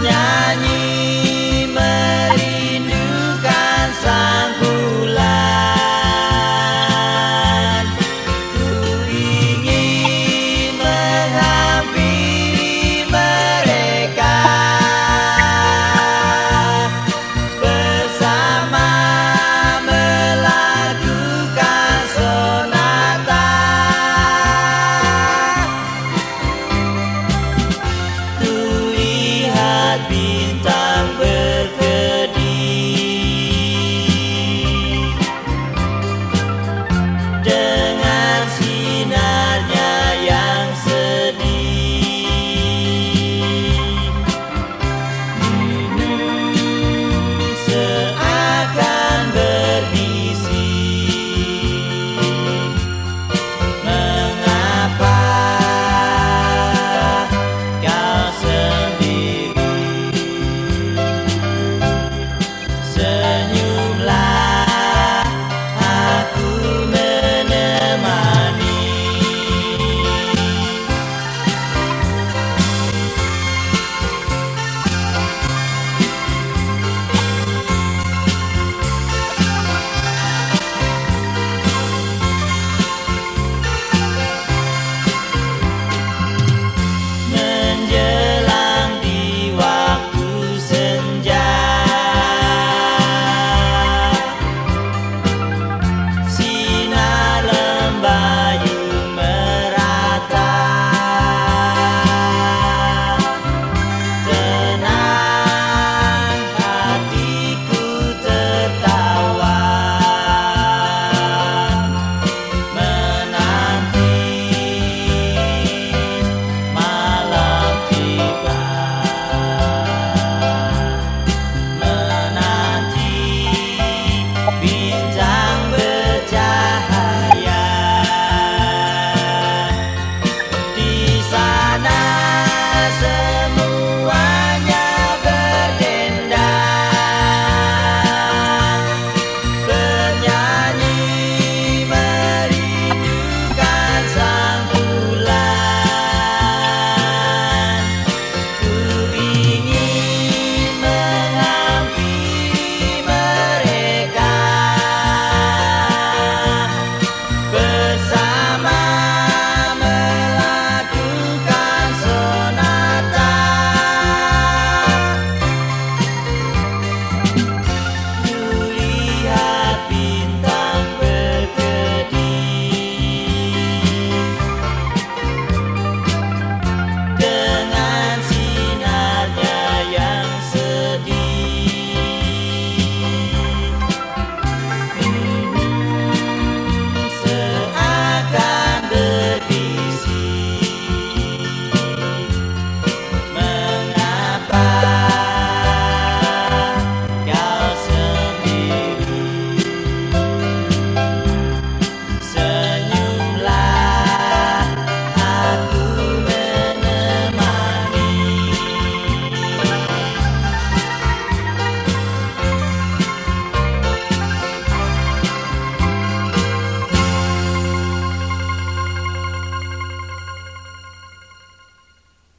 mañana.